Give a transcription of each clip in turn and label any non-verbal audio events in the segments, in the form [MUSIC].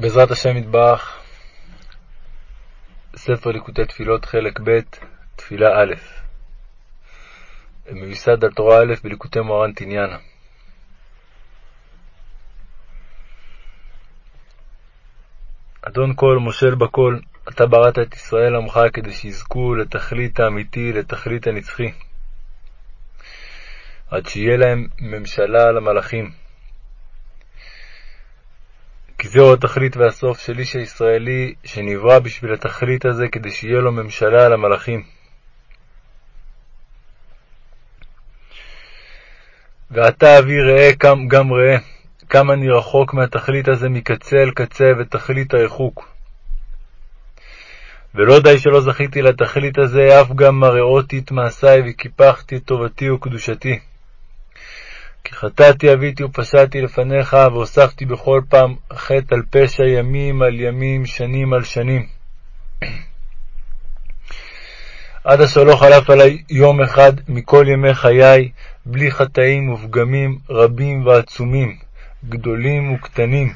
בעזרת השם יתברך, ספר ליקוטי תפילות חלק ב', תפילה א', מיוסד על תורה א' בליקוטי מוהר"ן תניאנה. אדון כל, מושל בכל, אתה בראת את ישראל עמך כדי שיזכו לתכלית האמיתי, לתכלית הנצחי, עד שיהיה להם ממשלה על המלאכים. כי זהו התכלית והסוף של איש הישראלי שנברא בשביל התכלית הזה כדי שיהיה לו ממשלה על המלאכים. ועתה אבי ראה גם ראה, כמה אני רחוק מהתכלית הזה מקצה אל קצה ותכלית הריחוק. ולא די שלא זכיתי לתכלית הזה, אף גם מרעותי את מעשיי וקיפחתי את טובתי וקדושתי. כי חטאתי אביתי ופשעתי לפניך, והוספתי בכל פעם חטא על פשע ימים על ימים, שנים על שנים. [CLEARS THROAT] עד אשר לא חלף עלי יום אחד מכל ימי חיי, בלי חטאים ופגמים רבים ועצומים, גדולים וקטנים.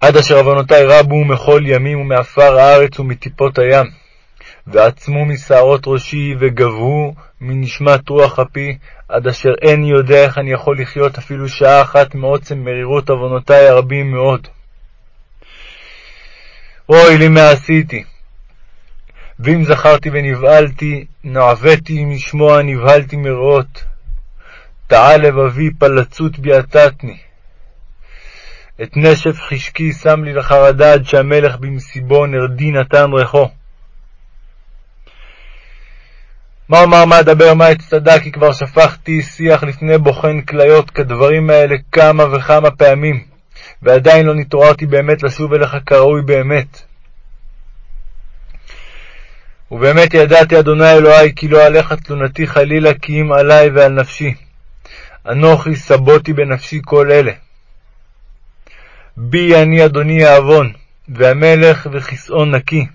עד אשר עוונותי רבו מכל ימים ומעפר הארץ ומטיפות הים. ועצמו משערות ראשי, וגבהו מנשמת רוח אפי, עד אשר איני יודע איך אני יכול לחיות אפילו שעה אחת מעוצם מרירות עוונותי הרבים מאוד. אוי לי מה עשיתי! ואם זכרתי ונבהלתי, נעוויתי משמוע נבהלתי מראות. טעה לבבי פלצות ביעטתני. את נשף חשקי שם לי לחרדה עד שהמלך במסיבו נרדי נתן ריחו. מה אומר מה אדבר מה אצטדק כי כבר שפכתי שיח לפני בוחן כליות כדברים האלה כמה וכמה פעמים, ועדיין לא נתעוררתי באמת לשוב אליך כראוי באמת. ובאמת ידעתי, אדוני אלוהי, כי לא עליך תלונתי חלילה כי אם עלי ועל נפשי. אנוכי סבותי בנפשי כל אלה. בי אני אדוני העוון, והמלך וכסאו נקי.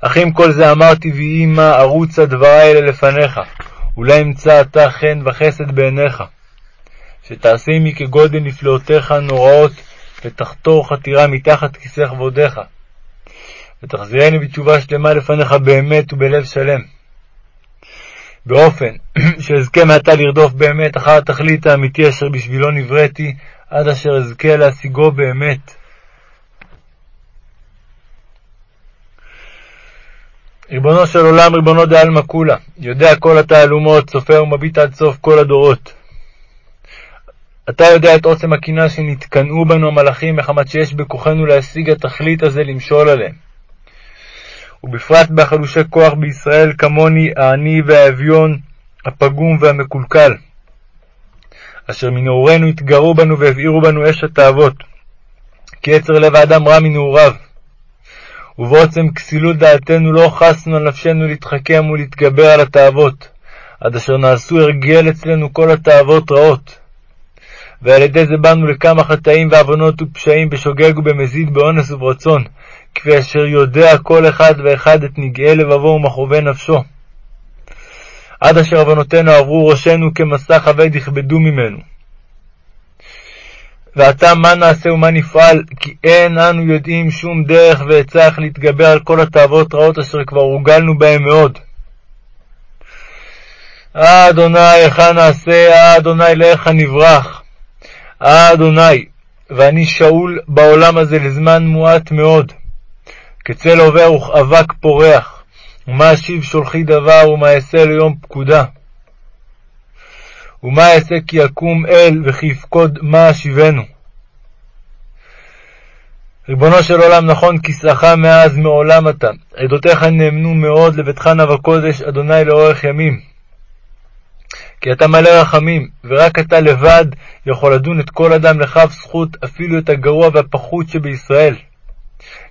אך עם כל זה אמרתי, ויהי מה ערוצה דברי אלה לפניך, אולי אמצא אתה חן וחסד בעיניך. שתעשה עמי כגודל נפלאותיך הנוראות, ותחתור חתירה מתחת כיסא כבודיך. ותחזירני בתשובה שלמה לפניך באמת ובלב שלם. באופן [CLEARS THROAT] שאזכה מעתה לרדוף באמת אחר התכלית האמיתי אשר בשבילו נבראתי, עד אשר אזכה להשיגו באמת. ריבונו של עולם, ריבונו דעלמא כולה, יודע כל התעלומות, סופר ומביט עד סוף כל הדורות. אתה יודע את עוצם הקינה שנתקנאו בנו המלאכים, מחמת שיש בכוחנו להשיג התכלית הזה למשול עליהם. ובפרט בחלושי כוח בישראל כמוני העני והאביון, הפגום והמקולקל, אשר מנעורינו התגרו בנו והבעירו בנו אש התאוות, כי יצר לב האדם רע מנעוריו. ובעוצם כסילות דעתנו לא חסנו על נפשנו להתחכם ולהתגבר על התאוות, עד אשר נעשו הרגל אצלנו כל התאוות רעות. ועל ידי זה באנו לכמה חטאים ועוונות ופשעים בשוגג ובמזיד, באונס וברצון, כפי אשר יודע כל אחד ואחד את נגעי לבבו ומכאובי נפשו. עד אשר עוונותינו עברו ראשנו כמסע כבד יכבדו ממנו. ועתה מה נעשה ומה נפעל, כי אין אנו יודעים שום דרך ועצה איך להתגבר על כל התאוות רעות אשר כבר הורגלנו בהם מאוד. אה אדוני, היכן נעשה, אה אדוני, לאיך נברח. אה אדוני, ואני שאול בעולם הזה לזמן מועט מאוד. כצל עובר וכאבק פורח, ומה אשיב שולחי דבר, ומה אעשה ליום פקודה. ומה אעשה כי יקום אל וכי יפקוד מה אשיבנו. ריבונו של עולם, נכון כיסאך מאז מעולם אתה, עדותיך נאמנו מאוד לביתך נא וקודש, אדוני לאורך ימים. כי אתה מלא רחמים, ורק אתה לבד יכול לדון את כל אדם לכף זכות, אפילו את הגרוע והפחות שבישראל.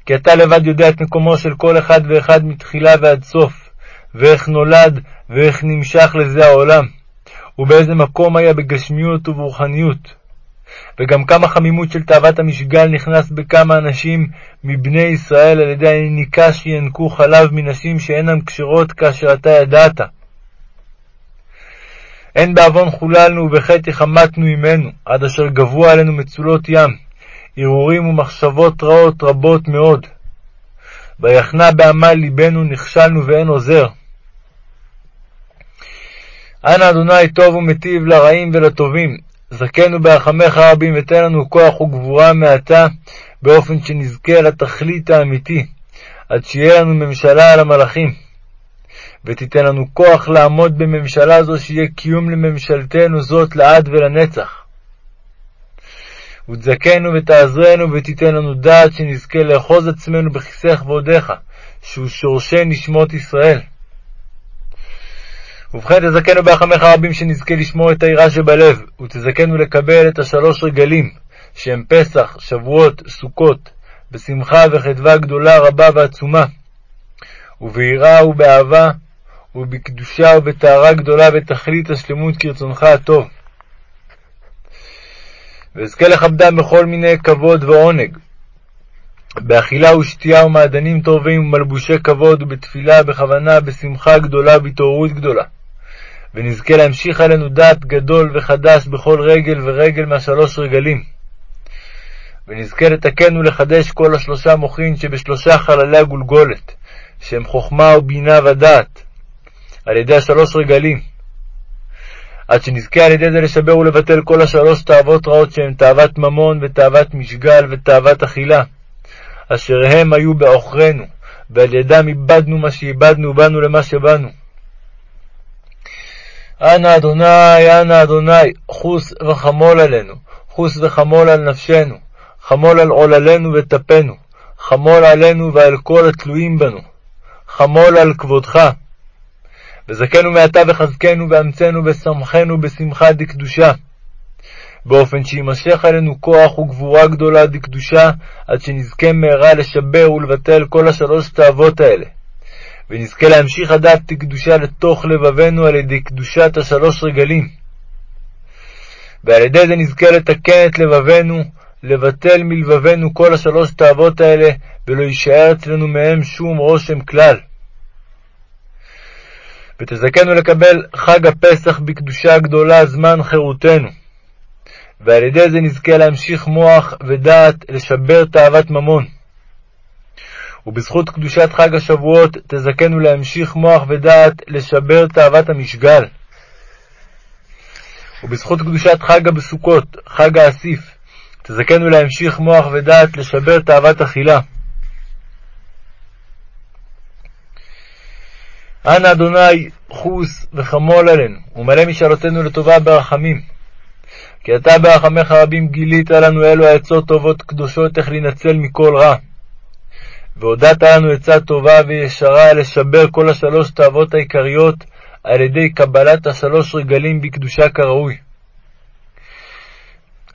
כי אתה לבד יודע את מקומו של כל אחד ואחד מתחילה ועד סוף, ואיך נולד, ואיך נמשך לזה העולם. ובאיזה מקום היה בגשמיות וברוחניות. וגם כמה חמימות של תאוות המשגל נכנס בכמה אנשים מבני ישראל על ידי הניקה שינקו חלב מנשים שאינן כשרות כאשר אתה ידעת. הן בעוון חוללנו ובחטא חמתנו עמנו, עד אשר גבו עלינו מצולות ים, הרהורים ומחשבות רעות רבות מאוד. ויחנה בעמל ליבנו נכשלנו ואין עוזר. אנא אדוני טוב ומיטיב לרעים ולטובים, זכנו ברחמך רבים ותן לנו כוח וגבורה מעתה, באופן שנזכה לתכלית האמיתי, עד שיהיה לנו ממשלה על המלאכים. ותיתן לנו כוח לעמוד בממשלה זו, שיהיה קיום לממשלתנו זאת לעד ולנצח. ותזכנו ותעזרנו ותיתן לנו דעת שנזכה לאחוז עצמנו בכיסא כבודיך, שהוא שורשי נשמות ישראל. ובכן תזכנו בהחמך רבים שנזכה לשמור את היראה שבלב, ותזכנו לקבל את השלוש רגלים, שהם פסח, שבועות, סוכות, בשמחה וחדווה גדולה רבה ועצומה, וביראה ובאהבה, ובקדושה ובטהרה גדולה ותכלית השלמות כרצונך הטוב. ואזכה לכבדם בכל מיני כבוד ועונג, באכילה ושתייה ומעדנים טובים ומלבושי כבוד ובתפילה, בכוונה, בשמחה גדולה ובהתעוררות גדולה. ונזכה להמשיך עלינו דעת גדול וחדש בכל רגל ורגל מהשלוש רגלים. ונזכה לתקן ולחדש כל השלושה מוחין שבשלושה חללי הגולגולת, שהם חוכמה ובינה ודעת, על ידי השלוש רגלים. עד שנזכה על ידי זה לשבר ולבטל כל השלוש תאוות רעות שהן תאוות ממון ותאוות משגל ותאוות אכילה, אשר הם היו בעוכרינו, ועל ידם איבדנו מה שאיבדנו ובאנו למה שבאנו. אנא אדוני, אנא אדוני, חוס וחמול עלינו, חוס וחמול על נפשנו, חמול על עוללנו וטפנו, חמול עלינו ועל כל התלויים בנו, חמול על כבודך. וזכנו מעתה וחזקנו ואמצנו ושמחנו בשמחה דקדושה, באופן שימשך עלינו כוח וגבורה גדולה דקדושה, עד שנזכה מהרה לשבר ולבטל כל השלוש תאוות האלה. ונזכה להמשיך הדעת קדושה לתוך לבבינו על ידי קדושת השלוש רגלים. ועל ידי זה נזכה לתקן את לבבינו, לבטל מלבבינו כל השלוש תאוות האלה, ולא יישאר אצלנו מהם שום רושם כלל. ותזכנו לקבל חג הפסח בקדושה גדולה זמן חירותנו. ועל ידי זה נזכה להמשיך מוח ודעת לשבר תאוות ממון. ובזכות קדושת חג השבועות תזכנו להמשיך מוח ודעת לשבר תאוות המשגל. ובזכות קדושת חג הבסוכות, חג האסיף, תזכנו להמשיך מוח ודעת לשבר תאוות אכילה. אנא אדוני חוס וחמול עלינו, ומלא משאלותינו לטובה ברחמים. כי אתה ברחמיך רבים גילית לנו אלו העצות טובות קדושות איך להינצל מכל רע. והודעת לנו עצה טובה וישרה לשבר כל השלוש תאוות העיקריות על ידי קבלת השלוש רגלים בקדושה כראוי.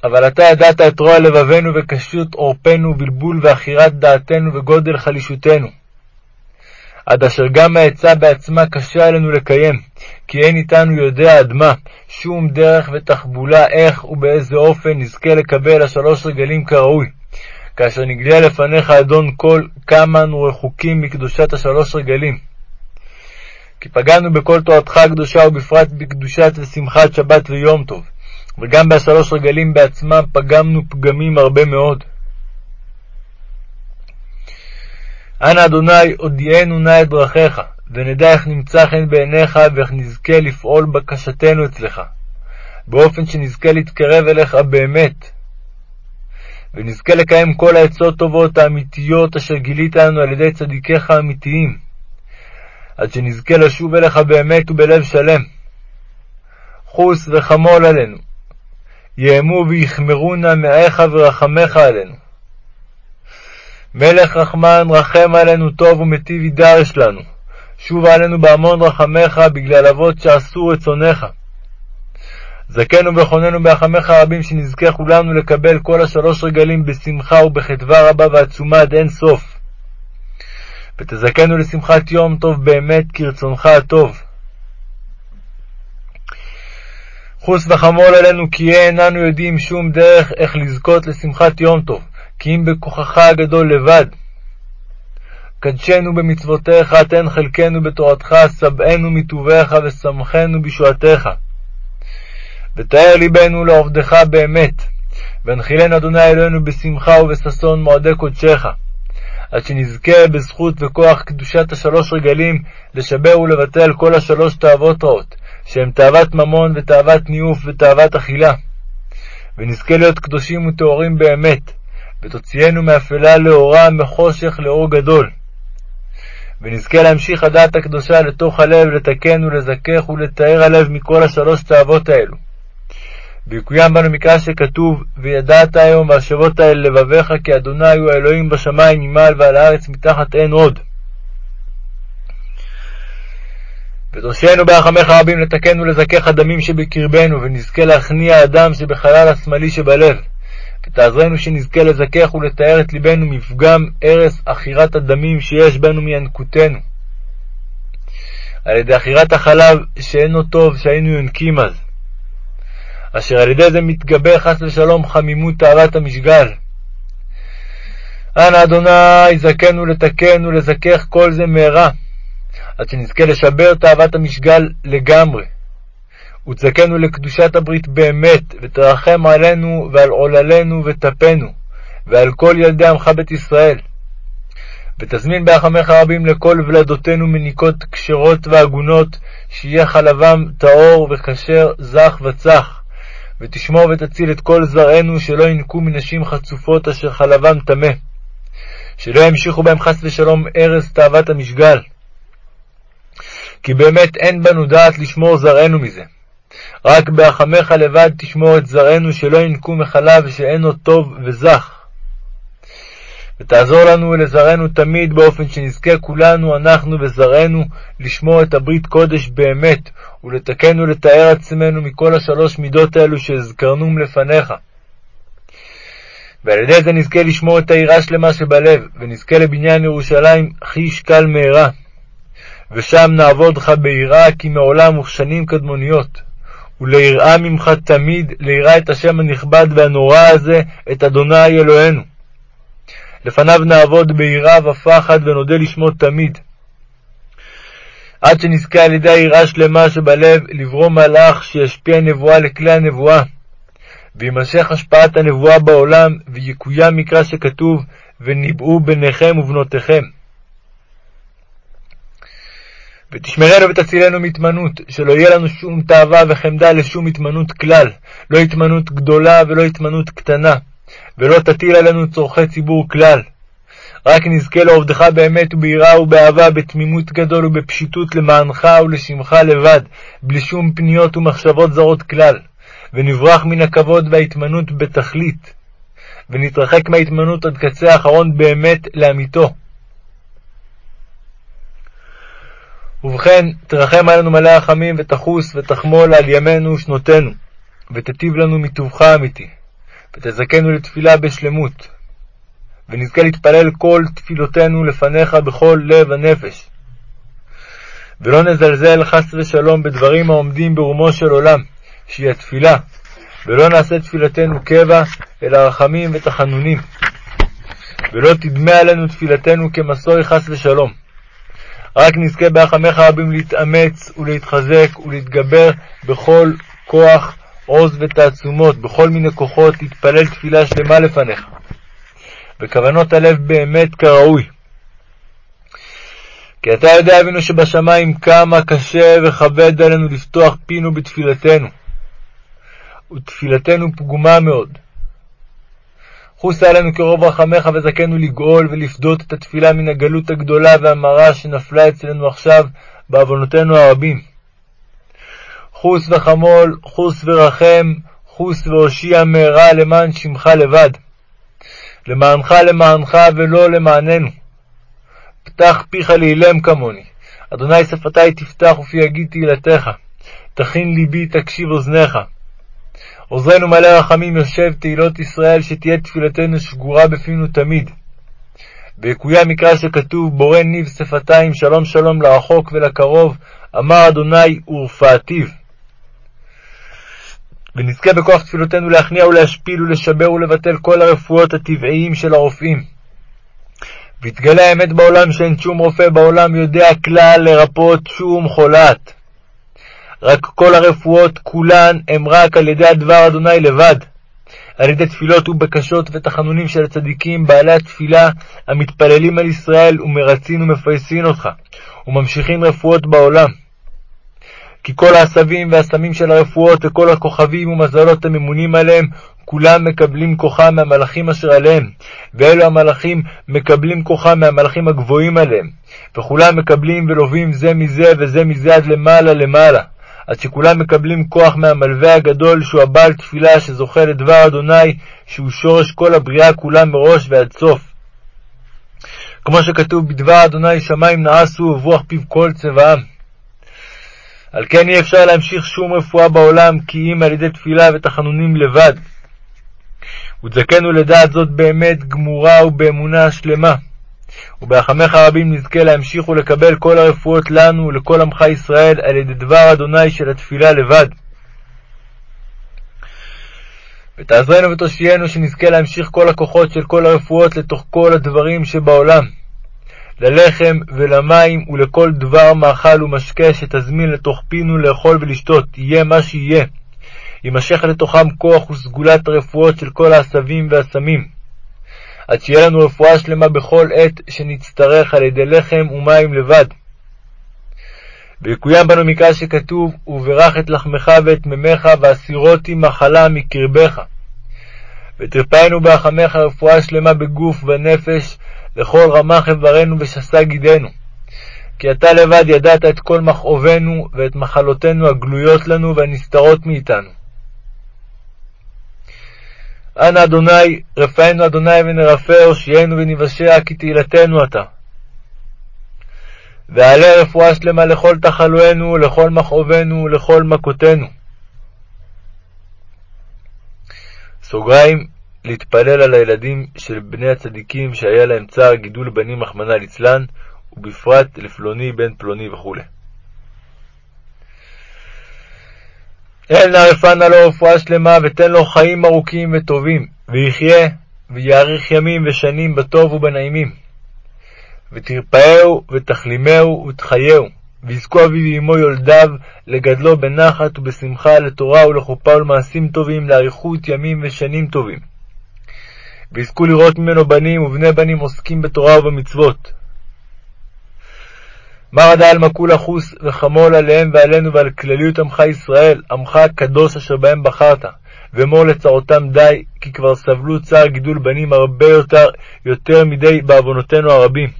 אבל אתה ידעת את רוע לבבנו וקשות עורפנו, בלבול ועכירת דעתנו וגודל חלישותנו. עד אשר גם העצה בעצמה קשה עלינו לקיים, כי אין איתנו יודע עד מה, שום דרך ותחבולה איך ובאיזה אופן נזכה לקבל השלוש רגלים כראוי. כאשר נגלה לפניך אדון כל, כמה אנו רחוקים מקדושת השלוש רגלים. כי פגענו בכל תורתך הקדושה, ובפרט בקדושת ושמחת שבת ויום טוב, וגם בשלוש רגלים בעצמם פגמנו פגמים הרבה מאוד. אנא אדוני, הודיענו נא את דרכיך, ונדע איך נמצא חן בעיניך, ואיך נזכה לפעול בקשתנו אצלך, באופן שנזכה להתקרב אליך באמת, ונזכה לקיים כל העצות טובות האמיתיות אשר גילית לנו על ידי צדיקיך האמיתיים, עד שנזכה לשוב אליך באמת ובלב שלם. חוס וחמול עלינו, יאמו ויחמרו נא מאיך ורחמך עלינו. מלך רחמן, רחם עלינו טוב ומיטיב יידרש לנו. שוב עלינו בהמון רחמך, בגלל אבות שעשו רצונך. זכנו וכוננו בהחמך הרבים, שנזכה כולנו לקבל כל השלוש רגלים בשמחה ובחדווה רבה ועצומה עד אין סוף. ותזכנו לשמחת יום טוב באמת כרצונך הטוב. חוס וחמול עלינו, כי איננו יודעים שום דרך איך לזכות לשמחת יום טוב, כי אם בכוחך הגדול לבד. קדשנו במצוותיך, תן חלקנו בתורתך, שבענו מטובך ושמחנו בישועתך. ותאר ליבנו לעובדך באמת, והנחילנו אדוני אלוהינו בשמחה ובששון מועדי קודשך, עד שנזכה בזכות וכוח קדושת השלוש רגלים לשבר ולבטל כל השלוש תאוות רעות, שהם תאוות ממון ותאוות ניאוף ותאוות אכילה. ונזכה להיות קדושים וטהורים באמת, ותוציאנו מאפלה לאורה, מחושך לאור גדול. ונזכה להמשיך הדעת הקדושה לתוך הלב, לתקן ולזכך ולתאר הלב מכל השלוש תאוות האלו. ויקוים בנו מקרא שכתוב, וידעת היום והשבות אל לבביך, כי אדוני הוא האלוהים בשמיים ממעל ועל הארץ מתחת אין עוד. ותושענו ברחמך רבים לתקן ולזכך הדמים שבקרבנו, ונזכה להכניע הדם שבחלל השמאלי שבלב. ותעזרנו שנזכה לזכך ולתאר את ליבנו מפגם הרס עכירת הדמים שיש בנו מינקותנו. על ידי עכירת החלב שאינו טוב שהיינו יונקים אז, אשר על ידי זה מתגבר חס ושלום חמימות תאוות המשגל. אנא אדוני זכנו לתקן ולזכך כל זה מהרה, עד שנזכה לשבר תאוות המשגל לגמרי. ותזכנו לקדושת הברית באמת, ותרחם עלינו ועל עוללינו וטפנו, ועל כל ילדי עמך בית ישראל. ותזמין ברחמך רבים לכל ולדותינו מניקות כשרות והגונות, שיהיה חלבם טהור וכשר זך וצח. ותשמור ותציל את כל זרענו, שלא ינקו מנשים חצופות אשר חלבם טמא. שלא ימשיכו בהם חס ושלום ארז תאוות המשגל. כי באמת אין בנו דעת לשמור זרענו מזה. רק בהחמך לבד תשמור את זרענו, שלא ינקו מחלב ושאינו טוב וזך. ותעזור לנו ולזרענו תמיד, באופן שנזכה כולנו, אנחנו וזרענו, לשמור את הברית קודש באמת, ולתקן ולתאר עצמנו מכל השלוש מידות האלו שהזכרנום לפניך. ועל ידי זה נזכה לשמור את היראה שלמה שבלב, ונזכה לבניין ירושלים חיש קל מהרה. ושם נעבוד לך ביראה כי מעולם וכשנים קדמוניות. וליראה ממך תמיד, ליראה את השם הנכבד והנורא הזה, את אדוני אלוהינו. לפניו נעבוד ביראה ופחד ונודה לשמו תמיד. עד שנזכה על ידי היראה שלמה שבלב לברוא מלאך שישפיע נבואה לכלי הנבואה. וימשך השפעת הנבואה בעולם, ויקוים מקרא שכתוב, וניבאו בניכם ובנותיכם. ותשמרנו ותצילנו מהתמנות, שלא יהיה לנו שום תאווה וחמדה לשום התמנות כלל, לא התמנות גדולה ולא התמנות קטנה, ולא תטיל עלינו צורכי ציבור כלל. רק נזכה לעובדך באמת וביראה ובאהבה, בתמימות גדול ובפשיטות למענך ולשמך לבד, בלי שום פניות ומחשבות זרות כלל, ונברח מן הכבוד וההתמנות בתכלית, ונתרחק מההתמנות עד קצה האחרון באמת לאמיתו. ובכן, תרחם עלינו מלא רחמים, ותחוס ותחמול על ימינו ושנותינו, ותיטיב לנו מטובך האמיתי, ותזכנו לתפילה בשלמות, ונזכה להתפלל כל תפילותינו לפניך בכל לב הנפש. ולא נזלזל חס ושלום בדברים העומדים ברומו של עולם, שהיא התפילה, ולא נעשה תפילתנו קבע, אלא רחמים ותחנונים. ולא תדמה עלינו תפילתנו כמסורי חס ושלום. רק נזכה ברחמך רבים להתאמץ ולהתחזק ולהתגבר בכל כוח, עוז ותעצומות, בכל מיני כוחות, להתפלל תפילה שלמה לפניך, וכוונות הלב באמת כראוי. כי אתה יודע, אבינו שבשמיים, כמה קשה וכבד עלינו לפתוח פינו בתפילתנו, ותפילתנו פגומה מאוד. חוס עלינו כרוב רחמך וזכנו לגאול ולפדות את התפילה מן הגלות הגדולה והמרה שנפלה אצלנו עכשיו בעוונותינו הרבים. חוס וחמול, חוס ורחם, חוס והושיע מהרה למען שמך לבד. למענך למענך ולא למעננו. פתח פיך לאילם כמוני. אדוני שפתי תפתח ופי יגיד תהילתך. תכין ליבי תקשיב אוזניך. עוזרנו מלא רחמים יושב תהילות ישראל, שתהיה תפילתנו שגורה בפינו תמיד. ויקוים מקרא שכתוב, בורא ניב שפתיים, שלום שלום לרחוק ולקרוב, אמר אדוני ורפאתיו. ונזכה בכוח תפילותינו להכניע ולהשפיל ולשבר ולבטל כל הרפואות הטבעיים של הרופאים. ויתגלה האמת בעולם שאין שום רופא בעולם יודע כלל לרפות שום חולת. רק כל הרפואות כולן הם רק על ידי הדבר אדוני לבד. על ידי תפילות ובקשות ותחנונים של הצדיקים, בעלי התפילה, המתפללים על ישראל ומרצין ומפייסין אותך, וממשיכים רפואות בעולם. כי כל העשבים והסמים של הרפואות וכל הכוכבים ומזלות הממונים עליהם, כולם מקבלים כוחם מהמלאכים אשר עליהם, ואלו המלאכים מקבלים כוחם מהמלאכים הגבוהים עליהם, וכולם מקבלים ולווים זה מזה וזה מזה עד למעלה למעלה, עד שכולם מקבלים כוח מהמלווה הגדול שהוא הבעל תפילה שזוכה לדבר אדוני, שהוא שורש כל הבריאה כולה מראש ועד סוף. כמו שכתוב בדבר אדוני שמיים נעשו וברוח פיו כל צבעם. על כן אי אפשר להמשיך שום רפואה בעולם, כי אם על ידי תפילה ותחנונים לבד. ותזכנו לדעת זאת באמת גמורה ובאמונה שלמה. וברחמך הרבים נזכה להמשיך ולקבל כל הרפואות לנו ולכל עמך ישראל על ידי דבר אדוני של התפילה לבד. ותעזרנו ותושיינו שנזכה להמשיך כל הכוחות של כל הרפואות לתוך כל הדברים שבעולם. ללחם ולמים ולכל דבר מאכל ומשקה שתזמין לתוך פינו לאכול ולשתות, יהיה מה שיהיה. יימשך לתוכם כוח וסגולת הרפואות של כל העשבים והסמים. עד שיהיה לנו רפואה שלמה בכל עת שנצטרך על ידי לחם ומים לבד. ויקוים בנו מקרא שכתוב, וברך את לחמך ואת מימיך, והסירותי מחלה מקרבך. ותרפאנו ברחמך רפואה שלמה בגוף ונפש, לכל רמ"ח איברנו ושסה גידנו. כי אתה לבד ידעת את כל מכאובנו ואת מחלותינו הגלויות לנו והנסתרות מאיתנו. אנא אדוני, רפאנו אדוני ונרפא, הושיענו ונבשע, כי תהילתנו אתה. ועלה רפואה שלמה לכל תחלואנו, לכל מכאובנו ולכל מכותינו. סוגריים, להתפלל על הילדים של בני הצדיקים שהיה להם צער גידול בנים רחמנא ליצלן, ובפרט לפלוני בן פלוני וכו'. אל נא רפא לו רפואה שלמה, ותן לו חיים ארוכים וטובים, ויחיה, ויאריך ימים ושנים בטוב ובנעימים. ותרפאהו, ותחלימהו, ותחייהו, ויזכו אביו ואמו יולדיו, לגדלו בנחת ובשמחה, לתורה ולחופה ולמעשים טובים, לאריכות ימים ושנים טובים. ויזכו לראות ממנו בנים ובני בנים עוסקים בתורה ובמצוות. מר דל מקול אחוס וחמול עליהם ועלינו ועל כלליות עמך ישראל, עמך הקדוש אשר בהם בחרת, ואמור לצרותם די, כי כבר סבלו צער גידול בנים הרבה יותר, יותר מדי בעוונותינו הרבים.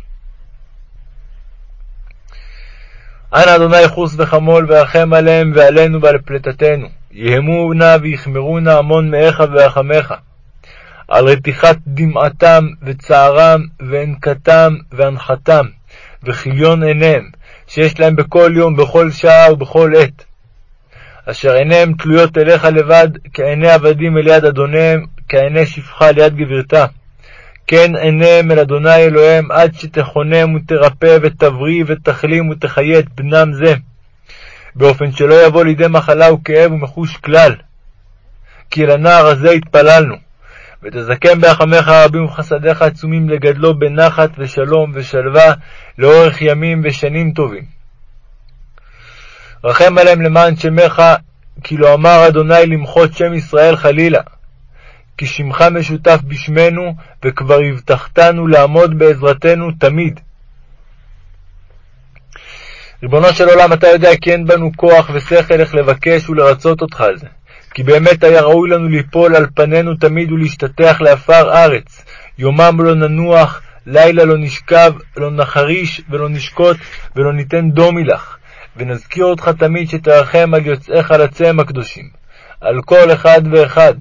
אנא אדוני חוס וחמול ורחם עליהם ועלינו ועל פלטתנו. יהמו נא ויחמרו נא המון מאיך ורחמך. על רתיחת דמעתם וצערם וענקתם והנחתם, וכיליון עיניהם, שיש להם בכל יום, בכל שעה ובכל עת. אשר עיניהם תלויות אליך לבד, כעיני עבדים אל יד אדוניהם, כעיני שפחה ליד גבירתה. כן עיניהם אל אדוני אלוהיהם, עד שתכונם ותרפא ותבריא ותחלים ותחיה את בנם זה, באופן שלא יבוא לידי מחלה וכאב ומחוש כלל. כי לנער הזה התפללנו. ותזכם ברחמך הרבים ובחסדיך עצומים לגדלו בנחת ושלום ושלווה לאורך ימים ושנים טובים. רחם עליהם למען שמך, כי לא אמר אדוני למחות שם ישראל חלילה. כי שמך משותף בשמנו, וכבר הבטחתנו לעמוד בעזרתנו תמיד. ריבונו של עולם, אתה יודע כי אין בנו כוח ושכל איך לבקש ולרצות אותך על זה. כי באמת היה ראוי לנו ליפול על פנינו תמיד ולהשתטח לעפר ארץ. יומם לא ננוח, לילה לא נשכב, לא נחריש ולא נשקוט, ולא ניתן דומי לך. ונזכיר אותך תמיד שתרחם על יוצאיך לצאם הקדושים, על כל אחד ואחד,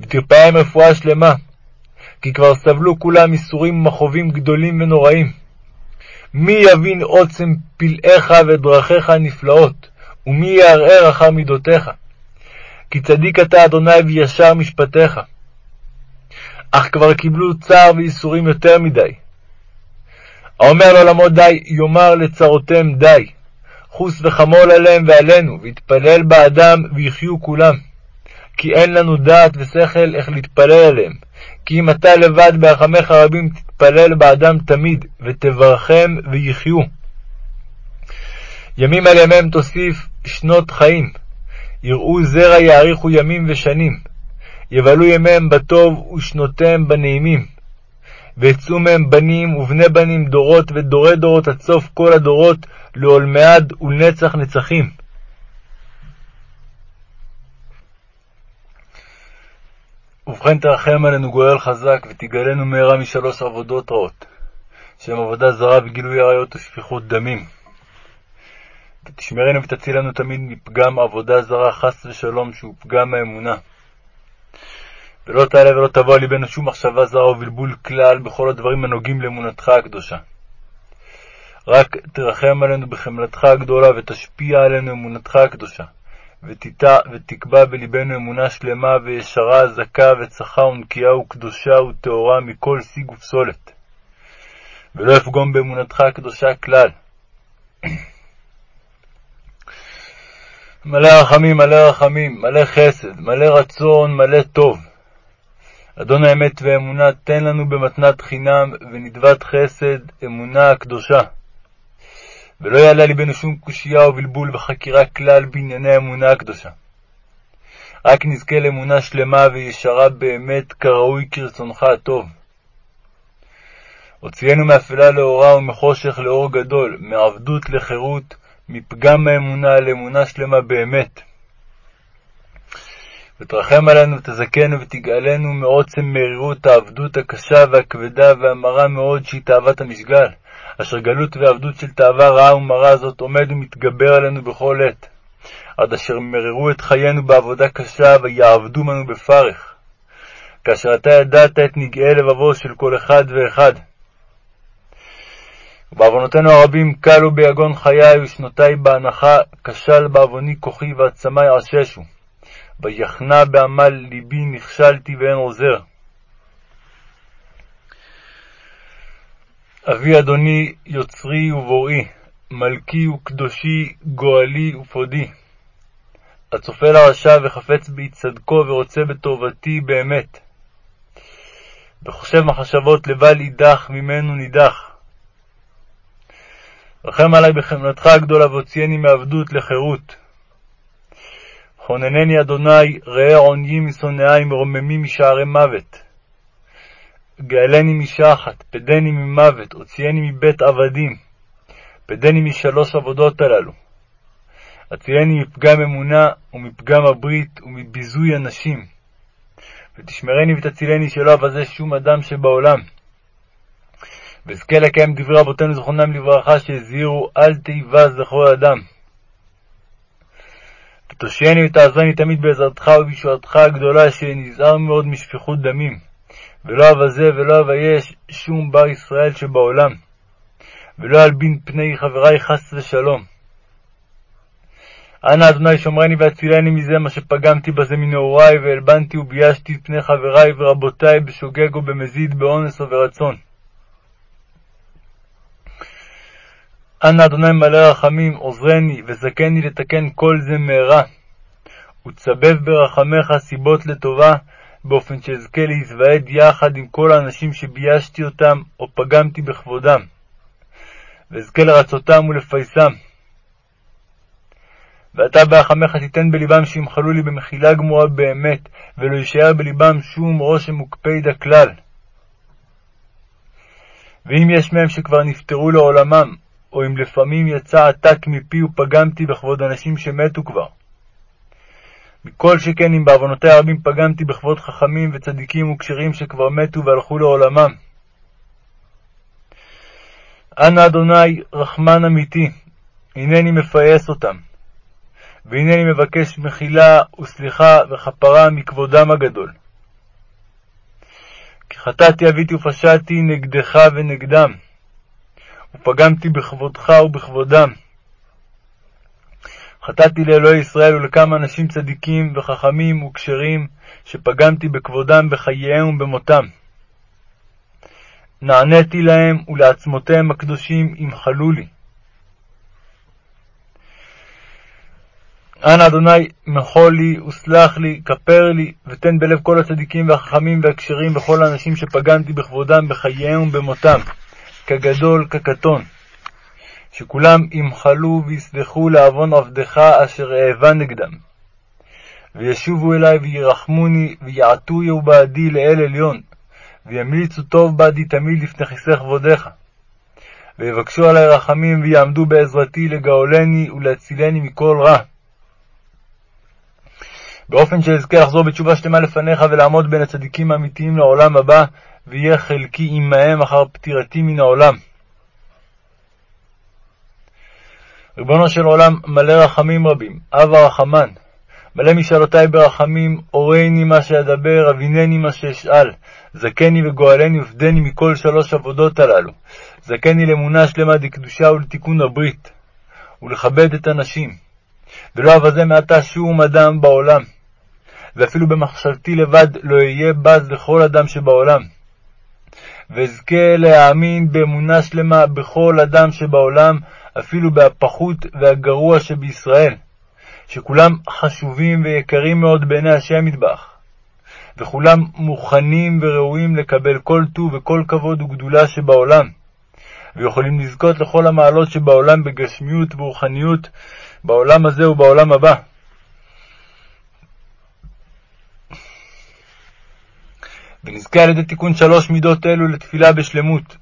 ותרפאם רפואה שלמה. כי כבר סבלו כולם ייסורים ומכאובים גדולים ונוראים. מי יבין עוצם פלאיך ודרכיך הנפלאות, ומי יערער אחר מידותיך? כי צדיק אתה, אדוני, וישר משפטיך. אך כבר קיבלו צער וייסורים יותר מדי. האומר לעולמו די, יאמר לצרותיהם די. חוס וחמול עליהם ועלינו, ויתפלל בעדם, ויחיו כולם. כי אין לנו דעת ושכל איך להתפלל עליהם. כי אם אתה לבד ברחמך רבים תתפלל בעדם תמיד, ותברכם ויחיו. ימים על ימיהם תוסיף, שנות חיים, יראו זרע יאריכו ימים ושנים, יבלו ימיהם בטוב ושנותיהם בנעימים. ויצאו מהם בנים ובני בנים דורות ודורי דורות עד סוף כל הדורות לעולמי ולנצח נצחים. ובכן תרחם עלינו גואל חזק, ותגאלנו מהרה משלוש עבודות רעות, שהן עבודה זרה וגילוי עריות ושפיכות דמים. ותשמרנו ותצילנו תמיד מפגם עבודה זרה, חס ושלום, שהוא פגם האמונה. ולא תעלה ולא תבוא על ליבנו שום מחשבה זרה או בלבול כלל בכל הדברים הנוגעים לאמונתך הקדושה. רק תרחם עלינו בחמלתך הגדולה ותשפיע עלינו אמונתך הקדושה. ותיטע ותקבע בלבנו אמונה שלמה וישרה, זכה וצחה ונקייה וקדושה וטהורה מכל שיג ופסולת. ולא יפגום באמונתך הקדושה כלל. מלא רחמים, מלא רחמים, מלא חסד, מלא רצון, מלא טוב. אדון האמת ואמונה, תן לנו במתנת חינם ונדבת חסד, אמונה הקדושה. ולא יעלה ליבנו שום קושייה או בלבול וחקירה כלל בענייני האמונה הקדושה. רק נזכה לאמונה שלמה וישרה באמת כראוי כרצונך הטוב. הוציאנו מאפלה לאורה ומחושך לאור גדול, מעבדות לחירות, מפגם האמונה לאמונה שלמה באמת. ותרחם עלינו, תזכנו ותגאלנו מעוצם מרירות העבדות הקשה והכבדה והמרה מאוד שהיא תאוות המשגל, אשר גלות ועבדות של תאווה רעה ומרה זאת עומד ומתגבר עלינו בכל עת, עד אשר מררו את חיינו בעבודה קשה ויעבדו בנו בפרך, כאשר אתה ידעת את נגעי לבבו של כל אחד ואחד. ובעוונותינו הרבים קלו ביגון חיי ושנותי באנחה, כשל בעווני כוחי ועצמי עששו. ויחנה בעמל ליבי נכשלתי ואין עוזר. אבי אדוני יוצרי ובוראי, מלכי וקדושי, גואלי ופודי. הצופה לרשע וחפץ בי צדקו ורוצה בטובתי באמת. וחושב מחשבות לבל יידח ממנו נידח. רחם עלי בחמלתך הגדולה והוציאני מעבדות לחירות. חוננני אדוני, ראה עוניי משונאי, מרוממי משערי מוות. גאלני משחת, פדני ממוות, הוציאני מבית עבדים, פדני משלוש עבודות הללו. הצילני מפגם אמונה ומפגם הברית ומביזוי הנשים. ותשמרני ותצילני שלא אבזה שום אדם שבעולם. ואזכה לקיים דברי רבותינו זכרונם לברכה שהזהירו אל תיבז לכל אדם. ותושייני ותעזרני תמיד בעזרתך ובישועתך הגדולה, שנזהר מאוד משפיכות דמים, ולא אבזה ולא אבייש שום בר ישראל שבעולם, ולא אלבין פני חברי חס ושלום. אנא אדוני שומרני והצילני מזה מה שפגמתי בזה מנעורי, והלבנתי וביישתי את פני חברי ורבותי בשוגג ובמזיד, באונס וברצון. אנא אדוני מלא רחמים, עוזרני וזכני לתקן כל זה מהרה, וצבב ברחמך סיבות לטובה, באופן שאזכה להזוועד יחד עם כל האנשים שביישתי אותם או פגמתי בכבודם, ואזכה לרצותם ולפייסם. ואתה ברחמך תיתן בלבם שימחלו לי במחילה גמורה באמת, ולא יישאר בלבם שום רושם וקפידה כלל. ואם יש מהם שכבר נפטרו לעולמם, או אם לפעמים יצא עתק מפי ופגמתי בכבוד אנשים שמתו כבר. מכל שכן אם בעוונותי הרבים פגמתי בכבוד חכמים וצדיקים וכשרים שכבר מתו והלכו לעולמם. אנא אדוני רחמן אמיתי, הנני מפייס אותם, והנני מבקש מחילה וסליחה וכפרה מכבודם הגדול. כי חטאתי אביתי ופשעתי נגדך ונגדם. ופגמתי בכבודך ובכבודם. חטאתי לאלוהי ישראל ולכמה אנשים צדיקים וחכמים וכשרים, שפגמתי בכבודם בחייהם ובמותם. נעניתי להם ולעצמותיהם הקדושים ימחלו לי. אנא אדוני מחול לי וסלח לי, כפר לי, ותן בלב כל הצדיקים והחכמים והכשרים וכל האנשים שפגמתי בכבודם בחייהם ובמותם. כגדול כקטון, שכולם ימחלו ויסלחו לעוון עבדך אשר אהבה נגדם. וישובו אלי וירחמוני, ויעטויהו בעדי לאל עליון, וימליצו טוב בעדי תמיד לפני כיסא כבודך. ויבקשו עלי רחמים, ויעמדו בעזרתי לגאולני ולהצילני מכל רע. באופן שאזכה לחזור בתשובה שלמה לפניך ולעמוד בין הצדיקים האמיתיים לעולם הבא, ויהיה חלקי עמהם אחר פטירתי מן העולם. ריבונו של עולם, מלא רחמים רבים, אב הרחמן, מלא משאלותי ברחמים, אורני מה שאדבר, אבינני מה שאשאל, זכני וגואלני ופדני מכל שלוש עבודות הללו, זכני לאמונה שלמה דקדושה ולתיקון הברית, ולכבד את הנשים, ולא אבזה מעתה שום אדם בעולם, ואפילו במחשבתי לבד לא אהיה בז לכל אדם שבעולם. ואזכה להאמין באמונה שלמה בכל אדם שבעולם, אפילו בהפחות והגרוע שבישראל, שכולם חשובים ויקרים מאוד בעיני השם מטבח, וכולם מוכנים וראויים לקבל כל טוב וכל כבוד וגדולה שבעולם, ויכולים לזכות לכל המעלות שבעולם בגשמיות ורוחניות, בעולם הזה ובעולם הבא. ונזכה על ידי תיקון שלוש מידות אלו לתפילה בשלמות,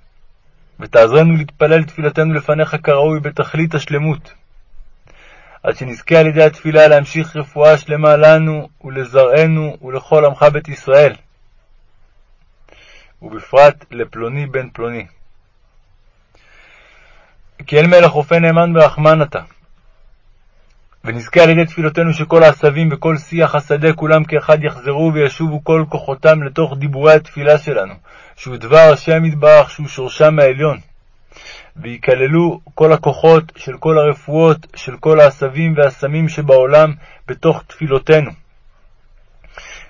ותעזרנו להתפלל תפילתנו לפניך כראוי בתכלית השלמות, עד שנזכה על ידי התפילה להמשיך רפואה שלמה לנו ולזרענו ולכל עמך בית ישראל, ובפרט לפלוני בן פלוני. כי אל מלך רופא נאמן ורחמן אתה. ונזכה על ידי תפילותינו שכל העשבים וכל שיח השדה כולם כאחד יחזרו וישובו כל כוחותם לתוך דיבורי התפילה שלנו, שהוא דבר השם יתברך, שהוא שורשם העליון. וייכללו כל הכוחות של כל הרפואות, של כל העשבים והסמים שבעולם, בתוך תפילותינו.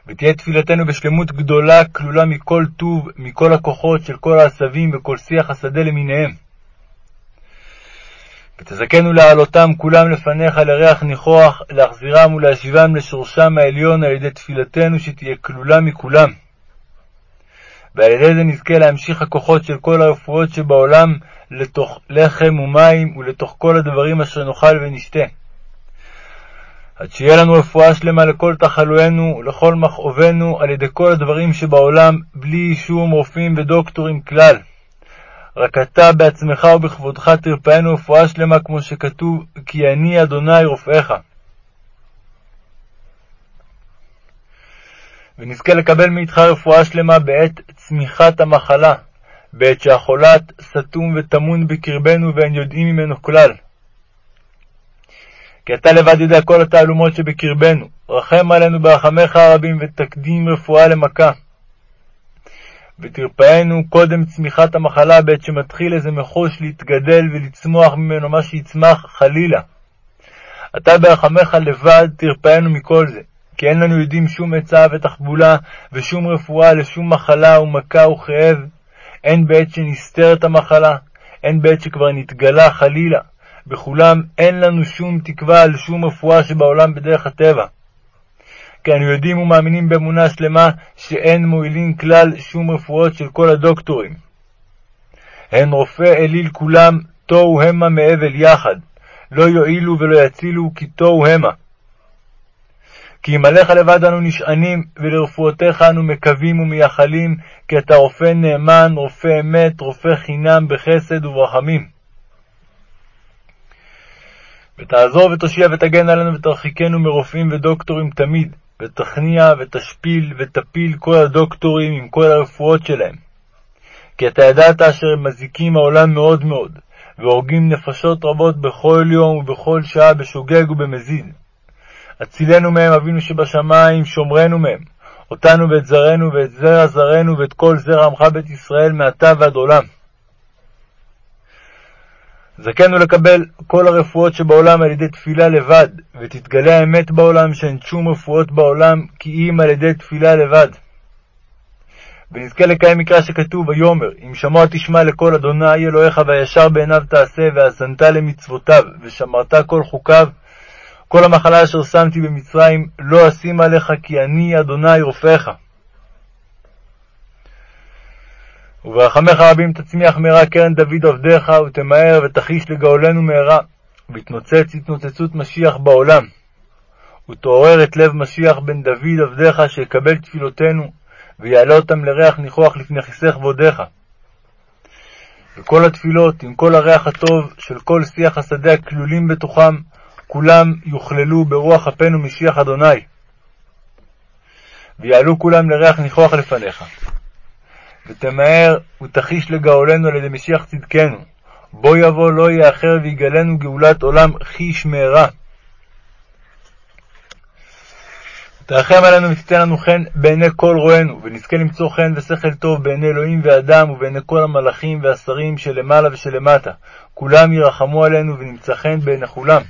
ותהיה תפילתנו בשלמות גדולה, כלולה מכל טוב, מכל הכוחות של כל העשבים וכל שיח השדה למיניהם. ותזכנו להעלותם כולם לפניך לריח ניחוח, להחזירם ולהשיבם לשורשם העליון על ידי תפילתנו שתהיה כלולה מכולם. ועל ידי זה נזכה להמשיך הכוחות של כל הרפואות שבעולם לתוך לחם ומים ולתוך כל הדברים אשר נאכל ונשתה. עד שיהיה לנו רפואה שלמה לכל תחלואינו ולכל מכאובנו על ידי כל הדברים שבעולם, בלי שום רופאים ודוקטורים כלל. רק אתה בעצמך ובכבודך תרפאנו רפואה שלמה, כמו שכתוב, כי אני אדוני רופאיך. ונזכה לקבל מאיתך רפואה שלמה בעת צמיחת המחלה, בעת שהחולת סתום וטמון בקרבנו ואין יודעים ממנו כלל. כי אתה לבד יודע כל התעלומות שבקרבנו, רחם עלינו ברחמיך הרבים ותקדים רפואה למכה. ותרפאנו קודם צמיחת המחלה בעת שמתחיל איזה מחוש להתגדל ולצמוח ממנו מה שיצמח חלילה. אתה ברחמך לבד תרפאנו מכל זה, כי אין לנו יודעים שום עצה ותחבולה ושום רפואה לשום מחלה ומכה וכאב, הן בעת שנסתרת המחלה, הן בעת שכבר נתגלה חלילה. בכולם אין לנו שום תקווה על שום רפואה שבעולם בדרך הטבע. כי אנו יודעים ומאמינים באמונה שלמה שאין מועילים כלל שום רפואות של כל הדוקטורים. הן רופא אליל כולם, תוהו המה מאבל יחד, לא יועילו ולא יצילו, כי תוהו המה. כי אם עליך לבד אנו נשענים, ולרפואותיך אנו מקווים ומייחלים, כי אתה רופא נאמן, רופא אמת, רופא חינם בחסד וברחמים. ותעזור ותושיע ותגן עלינו ותרחיקנו מרופאים ודוקטורים תמיד, ותכניע ותשפיל ותפיל כל הדוקטורים עם כל הרפואות שלהם. כי אתה ידעת אשר הם מזיקים העולם מאוד מאוד, והורגים נפשות רבות בכל יום ובכל שעה בשוגג ובמזיד. הצילנו מהם אבינו שבשמיים, שומרנו מהם, אותנו ואת זרענו ואת זרע זרענו ואת כל זרע עמך בית ישראל מעתה ועד עולם. זכינו לקבל כל הרפואות שבעולם על ידי תפילה לבד, ותתגלה האמת בעולם שאין שום רפואות בעולם, כי אם על ידי תפילה לבד. ונזכה לקיים מקרא שכתוב, ויאמר, אם שמוע תשמע לקול אדוני אלוהיך, והישר בעיניו תעשה, והאזנת למצוותיו, ושמרת כל חוקיו, כל המחלה אשר שמתי במצרים לא אשים עליך, כי אני אדוני רופאיך. וברחמך רבים תצמיח מהרה קרן דוד עבדיך, ותמהר ותחיש לגאולנו מהרה, ותנוצץ התנוצצות משיח בעולם. ותעורר את לב משיח בן דוד עבדיך, שיקבל תפילותינו, ויעלה אותם לריח ניחוח לפני כיסא כבודיך. וכל התפילות, עם כל הריח הטוב של כל שיח השדה הכלולים בתוכם, כולם יוכללו ברוח אפינו משיח אדוני. ויעלו כולם לריח ניחוח לפניך. ותמהר ותחיש לגאולנו על ידי משיח צדקנו. בוא יבוא לא יאחר ויגלנו גאולת עולם חיש מהרה. תרחם עלינו ותיתן לנו חן בעיני כל רואינו, ונזכה למצוא חן ושכל טוב בעיני אלוהים ואדם ובעיני כל המלאכים והשרים שלמעלה ושלמטה. כולם ירחמו עלינו ונמצא חן בעיני כולם.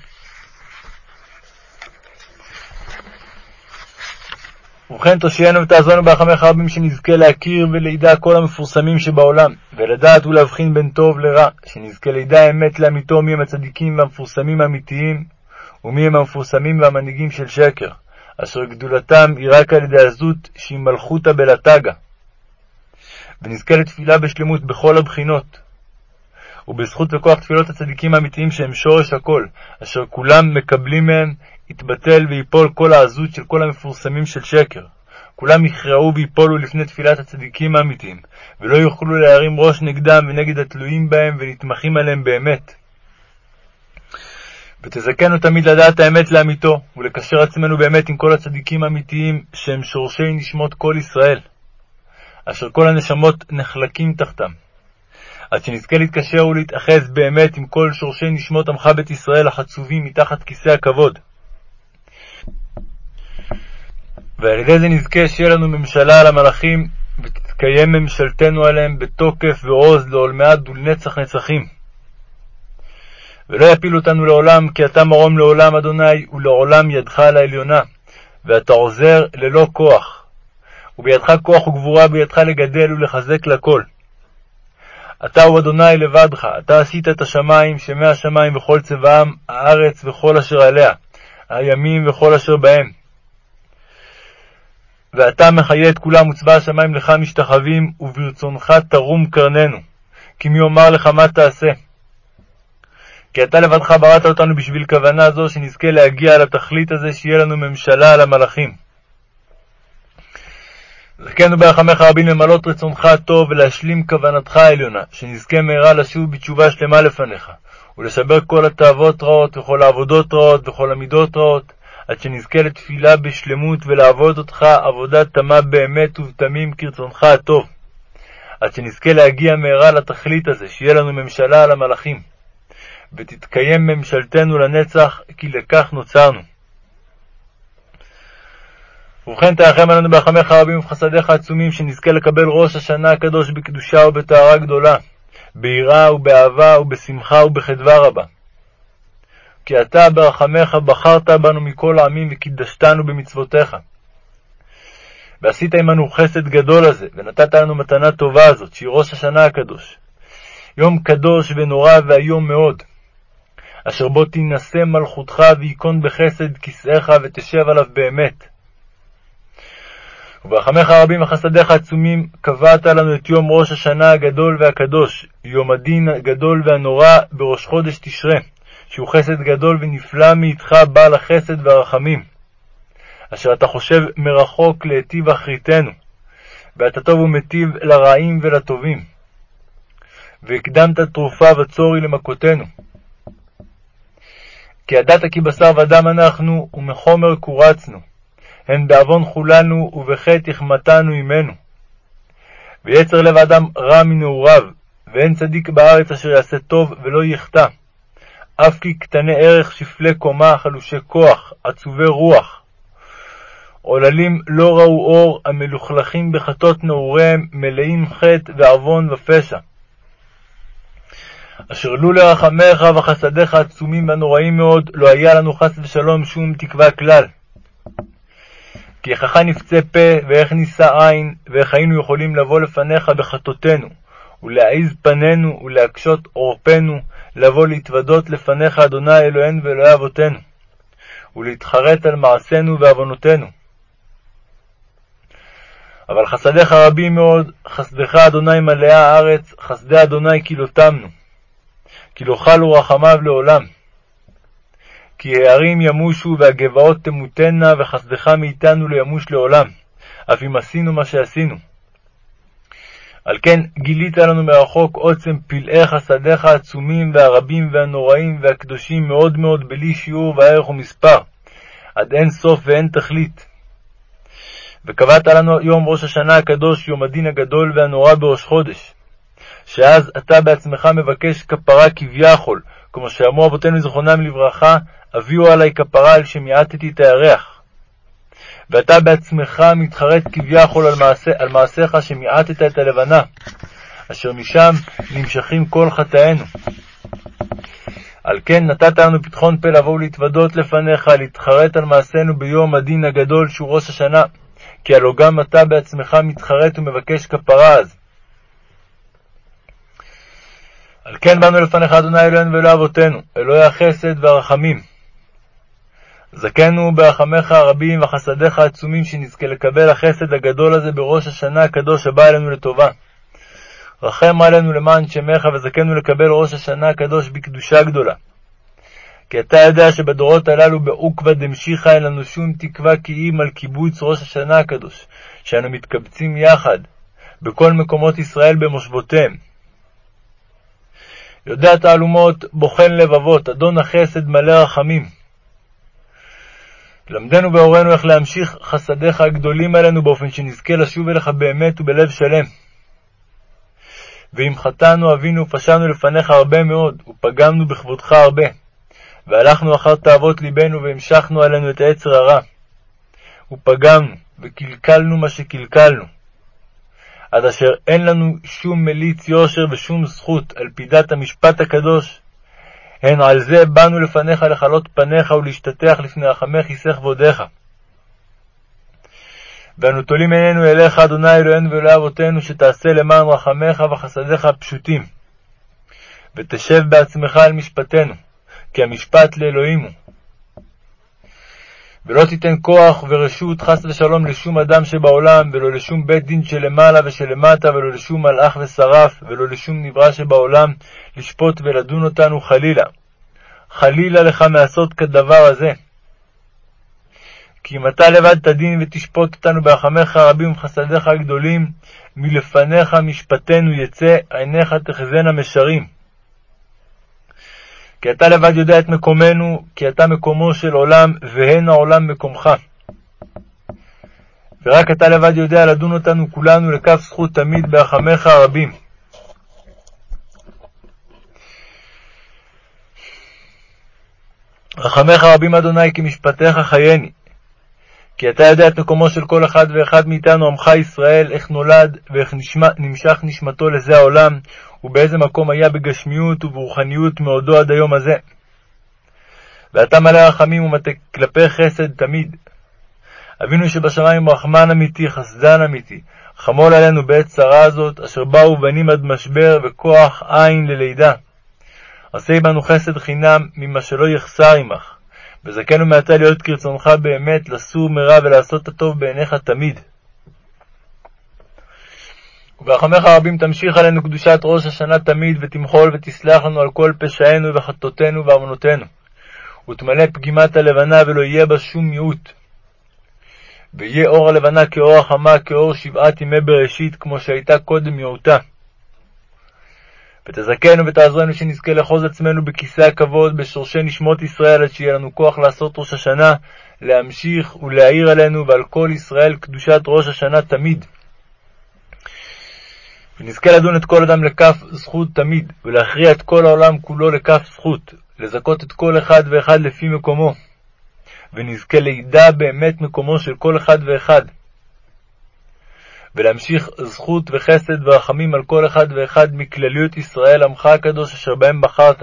ובכן תושיינו ותעזרנו ברחמך רבים שנזכה להכיר ולידע כל המפורסמים שבעולם, ולדעת ולהבחין בין טוב לרע, שנזכה לידע אמת לאמיתו מי הם הצדיקים והמפורסמים האמיתיים, ומי הם המפורסמים והמנהיגים של שקר, אשר גדולתם היא רק על ידי עזות שהיא מלכותא בלתגה. ונזכה לתפילה בשלמות בכל הבחינות, ובזכות וכוח תפילות הצדיקים האמיתיים שהם שורש הכל, אשר כולם מקבלים מהם, יתבטל ויפול כל העזות של כל המפורסמים של שקר. כולם יכרעו ויפולו לפני תפילת הצדיקים האמיתיים, ולא יוכלו להרים ראש נגדם ונגד התלויים בהם ונתמכים עליהם באמת. ותזכנו תמיד לדעת האמת לאמיתו, ולקשר עצמנו באמת עם כל הצדיקים האמיתיים, שהם שורשי נשמות כל ישראל, אשר כל הנשמות נחלקים תחתם. עד שנזכה להתקשר ולהתאחז באמת עם כל שורשי נשמות עמך בית ישראל החצובים מתחת כיסא הכבוד. ועל ידי זה נזכה שיהיה לנו ממשלה על המלאכים, ותתקיים ממשלתנו עליהם בתוקף ועוז לעולמי עד ולנצח נצחים. ולא יפילו אותנו לעולם, כי אתה מרום לעולם, אדוני, ולעולם ידך על העליונה, ואתה עוזר ללא כוח. ובידך כוח וגבורה, בידך לגדל ולחזק לכל. אתה הוא אדוני לבדך, אתה עשית את השמיים, שמי השמיים וכל צבעם, הארץ וכל אשר עליה, הימים וכל אשר בהם. ואתה מחיה את כולם, וצבא השמיים לך משתחווים, וברצונך תרום קרננו. כי מי אומר לך מה תעשה? כי אתה לבדך בראת אותנו בשביל כוונה זו, שנזכה להגיע לתכלית הזה, שיהיה לנו ממשלה על המלאכים. זכנו ברחמך רבים למלות רצונך הטוב ולהשלים כוונתך העליונה, שנזכה מהרה לשוב בתשובה שלמה לפניך, ולשבר כל התאוות רעות, וכל העבודות רעות, וכל המידות רעות, עד שנזכה לתפילה בשלמות ולעבוד אותך עבודה תמה באמת ובתמים כרצונך הטוב, עד שנזכה להגיע מהרה לתכלית הזה, שיהיה לנו ממשלה על המלאכים, ותתקיים ממשלתנו לנצח, כי לכך נוצרנו. ובכן תרחם עלינו ברחמך הרבים ובחסדיך העצומים, שנזכה לקבל ראש השנה הקדוש בקדושה ובטהרה גדולה, ביראה ובאהבה ובשמחה ובחדווה רבה. כי אתה ברחמך בחרת בנו מכל העמים וקידשתנו במצוותיך. ועשית עמנו חסד גדול הזה, ונתת לנו מתנה טובה הזאת, שהיא ראש השנה הקדוש. יום קדוש ונורא ואיום מאוד, אשר בו תינשא מלכותך וייכון בחסד כסאיך ותשב עליו באמת. וברחמך הרבים וחסדיך העצומים, קבעת לנו את יום ראש השנה הגדול והקדוש, יום הדין הגדול והנורא בראש חודש תשרה, שהוא חסד גדול ונפלא מאיתך בעל החסד והרחמים, אשר אתה חושב מרחוק להיטיב אחריתנו, ואתה טוב ומטיב לרעים ולטובים. והקדמת תרופה וצורי למכותנו. כי ידעת כי בשר ודם אנחנו, ומחומר קורצנו. הן בעוון חולנו, ובחטא החמתנו עמנו. ויצר לב האדם רע מנעוריו, ואין צדיק בארץ אשר יעשה טוב ולא יחטא. אף כי קטני ערך, שפלי קומה, חלושי כוח, עצובי רוח. עוללים לא ראו אור, המלוכלכים בחטות נעוריהם, מלאים חטא ועוון ופשע. אשר לו לרחמך וחסדיך העצומים והנוראים מאוד, לא היה לנו חס ושלום שום תקווה כלל. כי איך נפצה פה, ואיך נישא עין, ואיך היינו יכולים לבוא לפניך בחטאותינו, ולהעיז פנינו, ולהקשות עורפנו, לבוא להתוודות לפניך, אדוני אלוהינו ואלוהי אבותינו, ולהתחרט על מעשינו ועוונותינו. אבל חסדיך רבים מאוד, חסדך אדוני מלאה הארץ, חסדי אדוני כי לא תמנו. כי לא חלו רחמיו לעולם. כי הערים ימושו והגבעות תמותנה, וחסדך מאיתנו לא ימוש לעולם, אף אם עשינו מה שעשינו. על כן גילית לנו מרחוק עוצם פלאי חסדיך העצומים והרבים והנוראים והקדושים מאוד מאוד בלי שיעור וערך ומספר, עד אין סוף ואין תכלית. וקבעת לנו יום ראש השנה הקדוש, יום הדין הגדול והנורא בראש חודש, שאז אתה בעצמך מבקש כפרה כביכול, כמו שאמרו אבותינו זיכרונם לברכה, הביאו עלי כפרה על שמיעטתי את הירח. ואתה בעצמך מתחרט כביכול על, מעשה, על מעשיך שמיעטת את הלבנה, אשר משם נמשכים כל חטאינו. על כן נתת לנו פתחון פה לבוא ולהתוודות לפניך, להתחרט על מעשינו ביום הדין הגדול שהוא ראש השנה, כי הלא גם אתה בעצמך מתחרט ומבקש כפרה אז. על כן באנו לפניך, אדוני אלוהינו ואלוהי אבותינו, אלוהי החסד והרחמים. זכנו ברחמיך הרבים וחסדיך העצומים, שנזכה לקבל החסד הגדול הזה בראש השנה הקדוש הבא אלינו לטובה. רחם עלינו למען שמך, וזכנו לקבל ראש השנה הקדוש בקדושה גדולה. כי אתה יודע שבדורות הללו בעוקבא דמשיחא אין לנו שום תקווה כי אם על קיבוץ ראש השנה הקדוש, שאנו מתקבצים יחד בכל מקומות ישראל במושבותיהם. יודע תעלומות, בוחן לבבות, אדון החסד מלא רחמים. למדנו והורינו איך להמשיך חסדיך הגדולים עלינו באופן שנזכה לשוב אליך באמת ובלב שלם. ואם חטאנו אבינו ופשענו לפניך הרבה מאוד, ופגמנו בכבודך הרבה, והלכנו אחר תאוות ליבנו והמשכנו עלינו את העצר הרע, ופגמנו וקלקלנו מה שקלקלנו, עד אשר אין לנו שום מליץ יושר ושום זכות על פי דת המשפט הקדוש, הן על זה באנו לפניך לכלות פניך ולהשתטח לפני רחמי כיסא כבודיך. ואנו תולים עינינו אליך, אדוני אלוהינו ואלוהי אבותינו, שתעשה למען רחמיך וחסדיך הפשוטים, ותשב בעצמך על משפטנו, כי המשפט לאלוהים הוא. ולא תיתן כוח ורשות חס ושלום לשום אדם שבעולם, ולא לשום בית דין שלמעלה ושלמטה, ולא לשום מלאך ושרף, ולא לשום נברא שבעולם, לשפוט ולדון אותנו חלילה. חלילה לך מעשות כדבר הזה. כי אם אתה לבד תדין ותשפוט אותנו ברחמיך הרבים ובחסדיך הגדולים, מלפניך משפטנו יצא, עיניך תחזינה משרים. כי אתה לבד יודע את מקומנו, כי אתה מקומו של עולם, והן העולם מקומך. ורק אתה לבד יודע לדון אותנו כולנו לכף זכות תמיד ברחמיך הרבים. רחמיך רבים אדוני כי משפטיך חייני. כי אתה יודע את מקומו של כל אחד ואחד מאיתנו, עמך ישראל, איך נולד ואיך נשמע, נמשך נשמתו לזה העולם, ובאיזה מקום היה בגשמיות וברוחניות מעודו עד היום הזה. ואתה מלא רחמים ומטה כלפי חסד תמיד. אבינו שבשמיים רחמן אמיתי, חסדן אמיתי, חמול עלינו בעת צרה הזאת, אשר באו בנים עד משבר וכוח עין ללידה. עשה בנו חסד חינם ממה שלא יחסר עמך. וזכנו מעתה להיות כרצונך באמת, לסור מרע ולעשות הטוב בעיניך תמיד. וברחמך הרבים תמשיך עלינו קדושת ראש השנה תמיד, ותמחול ותסלח לנו על כל פשעינו וחטאותינו ועוונותינו. ותמלא פגימת הלבנה ולא יהיה בה שום מיעוט. ויהיה אור הלבנה כאור החמה, כאור שבעת ימי בראשית, כמו שהייתה קודם מיעוטה. ותזכנו ותעזרנו שנזכה לאחוז עצמנו בכיסא הכבוד, בשורשי נשמות ישראל, עד שיהיה לנו כוח לעשות ראש השנה, להמשיך ולהאיר עלינו ועל כל ישראל קדושת ראש השנה תמיד. ונזכה לדון את כל אדם לכף זכות תמיד, ולהכריע את כל העולם כולו לכף זכות, לזכות את כל אחד ואחד לפי מקומו, ונזכה לידע באמת מקומו של כל אחד ואחד. ולהמשיך זכות וחסד ורחמים על כל אחד ואחד מכלליות ישראל, עמך הקדוש אשר בהם בחרת,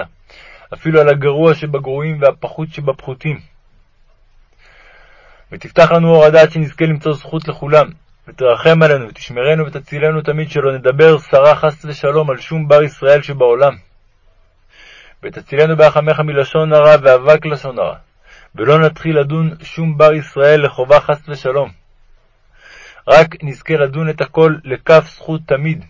אפילו על הגרוע שבגרועים והפחות שבפחותים. ותפתח לנו אור הדעת שנזכה למצוא זכות לכולם, ותרחם עלינו, ותשמרנו ותצילנו תמיד, שלא נדבר סרה חס ושלום על שום בר ישראל שבעולם. ותצילנו בהחמך מלשון הרע ואבק לשון הרע, ולא נתחיל לדון שום בר ישראל לחובה חס ושלום. רק נזכה לדון את הכל לכף זכות תמיד,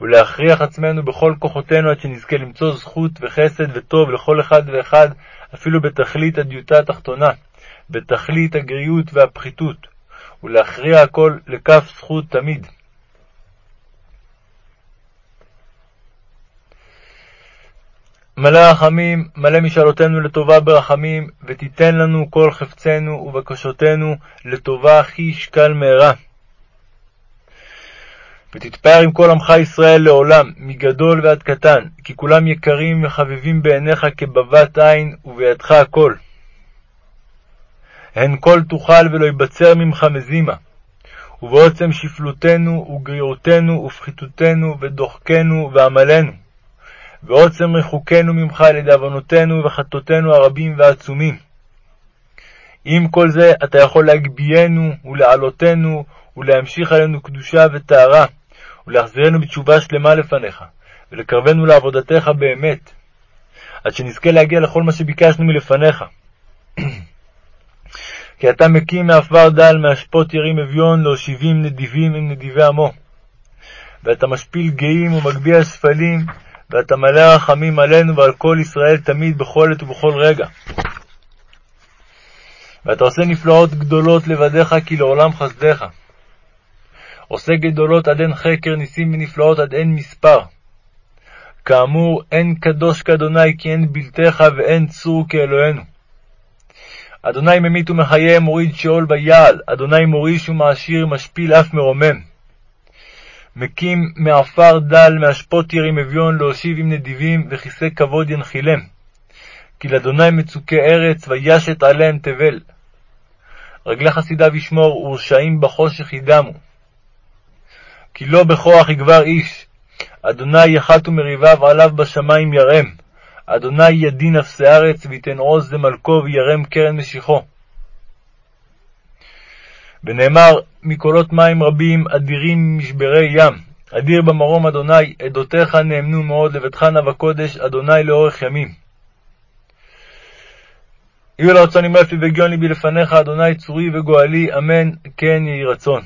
ולהכריח עצמנו בכל כוחותינו עד שנזכה למצוא זכות וחסד וטוב לכל אחד ואחד, אפילו בתכלית הדיוטה התחתונה, בתכלית הגריות והפחיתות, ולהכריע הכל לכף זכות תמיד. מלא רחמים, מלא משאלותינו לטובה ברחמים, ותיתן לנו כל חפצנו ובקשותינו לטובה הכי ישקל מהרה. ותתפאר עם כל עמך ישראל לעולם, מגדול ועד קטן, כי כולם יקרים וחביבים בעיניך כבבת עין, ובידך הכל. הן כל תוכל ולא יבצר ממך מזימה. ובעוצם שפלותנו וגריעותנו ופחיתותנו ודוחקנו ועמלנו. ועוצם ריחוקנו ממך על ידי עוונותינו וחטאותינו הרבים והעצומים. עם כל זה אתה יכול להגביהנו ולעלותנו ולהמשיך עלינו קדושה וטהרה, ולהחזירנו בתשובה שלמה לפניך, ולקרבנו לעבודתך באמת, עד שנזכה להגיע לכל מה שביקשנו מלפניך. [CLEARS THROAT] כי אתה מקים מעפר דל, מאשפות ירים אביון, להושיבים נדיבים עם נדיבי עמו. ואתה משפיל גאים ומגביה שפלים, ואתה מלא רחמים עלינו ועל כל ישראל תמיד, בכל עת ובכל רגע. ואתה עושה נפלאות גדולות לבדיך, כי לעולם חסדיך. עושה גדולות עד אין חקר, ניסים ונפלאות עד אין מספר. כאמור, אין קדוש כאדוני, כי אין בלתך ואין צור כאלוהינו. אדוני ממית ומחיה, מוריד שאול ויעל, אדוני מוריש ומעשיר, משפיל אף מרומם. מקים מעפר דל, מאשפות ירים אביון, להושיב עם נדיבים, וכיסא כבוד ינחילם. כי לאדוני מצוקי ארץ, וישת עליהם תבל. רגלי חסידיו ישמור, ורשעים בחושך ידמו. כי לא בכוח יגבר איש, אדוני יחת ומריביו עליו בשמים ירם. אדוני ידין נפסי ארץ, ויתן עוז למלכו, וירם קרן משיחו. ונאמר, מקולות מים רבים, אדירים משברי ים. אדיר במרום אדוני, עדותיך נאמנו מאוד, לביתך נא וקודש, אדוני לאורך ימים. יהיו לרצון עם רפי והגיון ליבי לפניך, אדוני צורי וגואלי, אמן, כן יהי רצון.